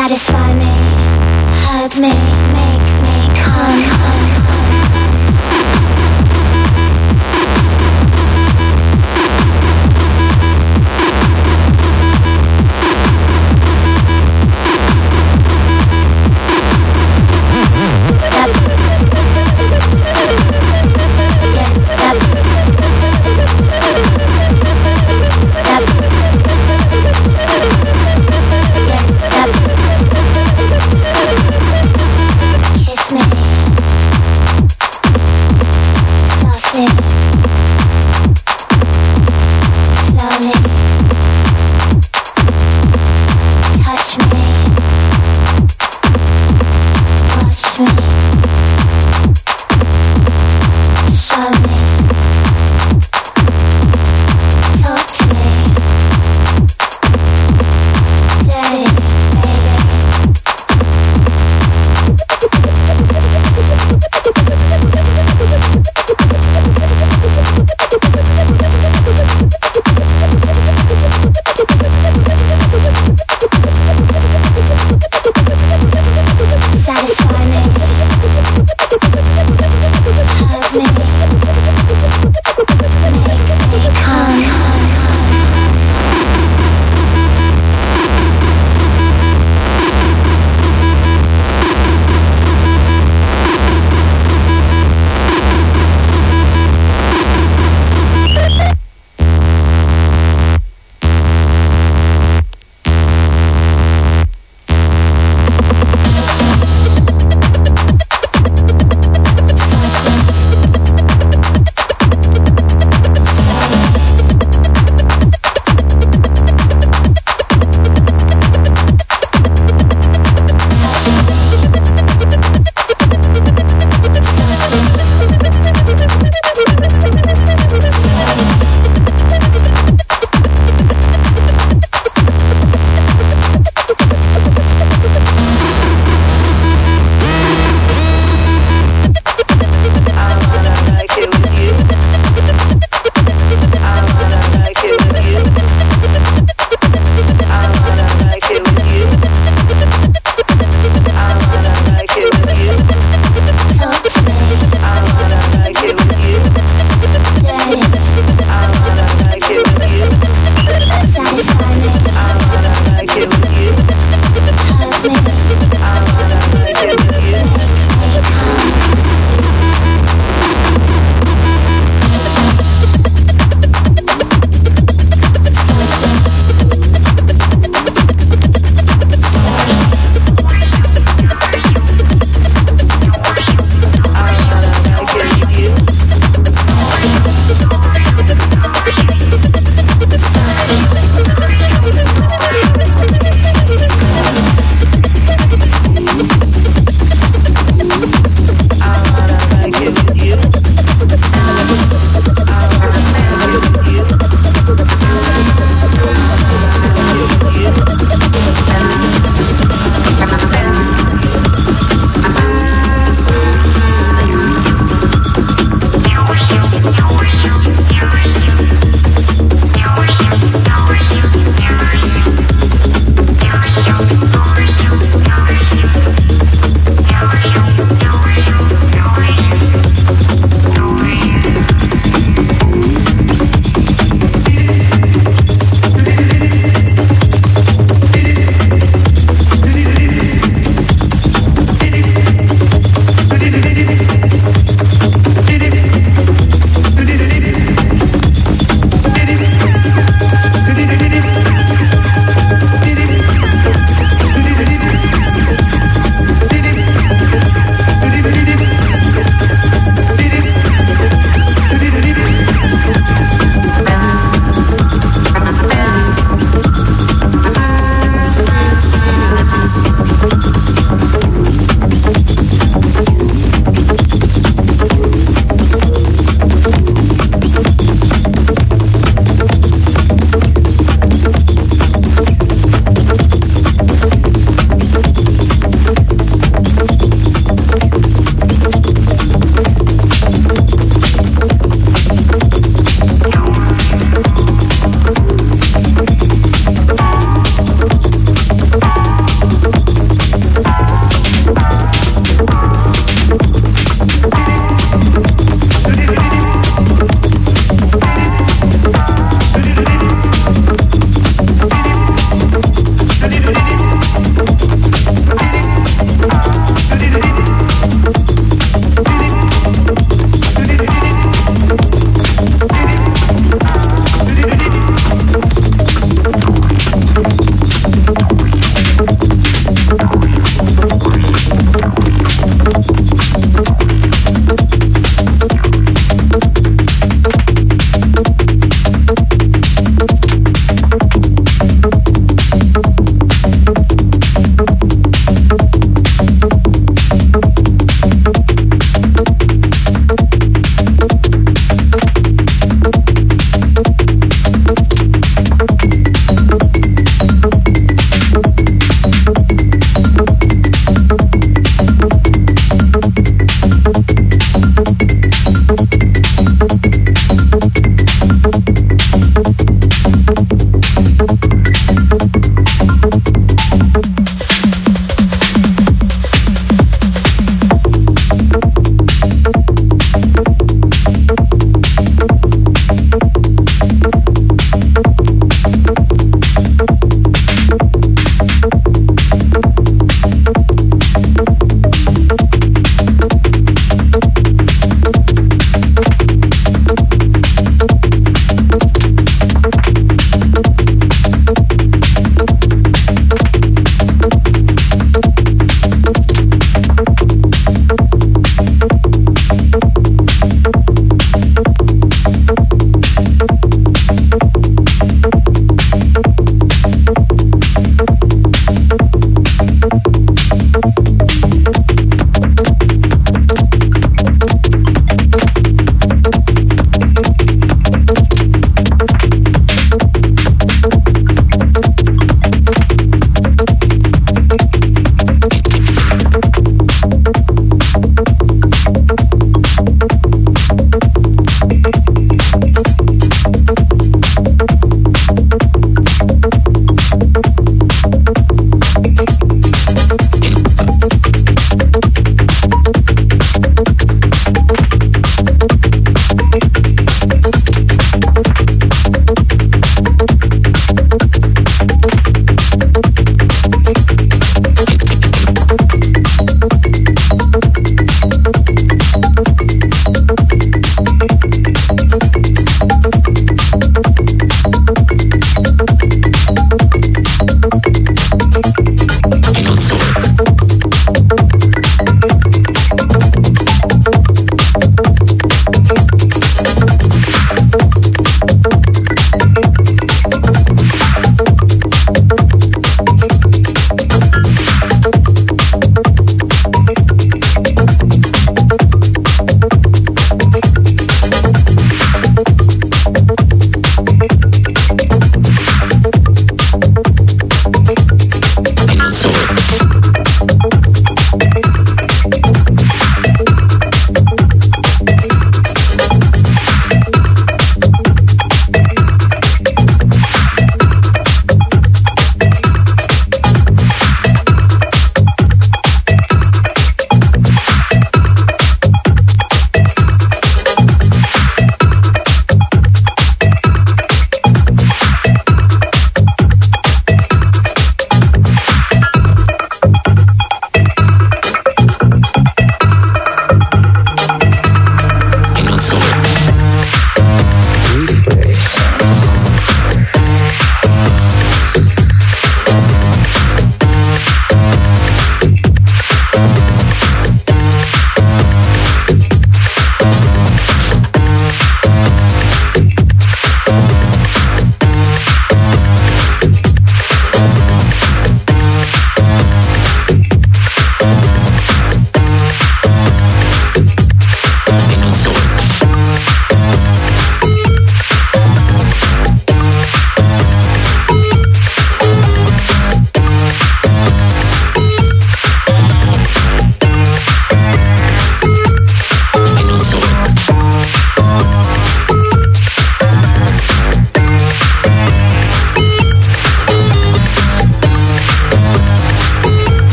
satisfy me, hug me, make me come, come, come.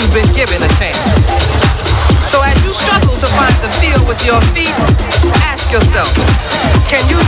you've been given a chance. So as you struggle to find the feel with your feet, ask yourself, can you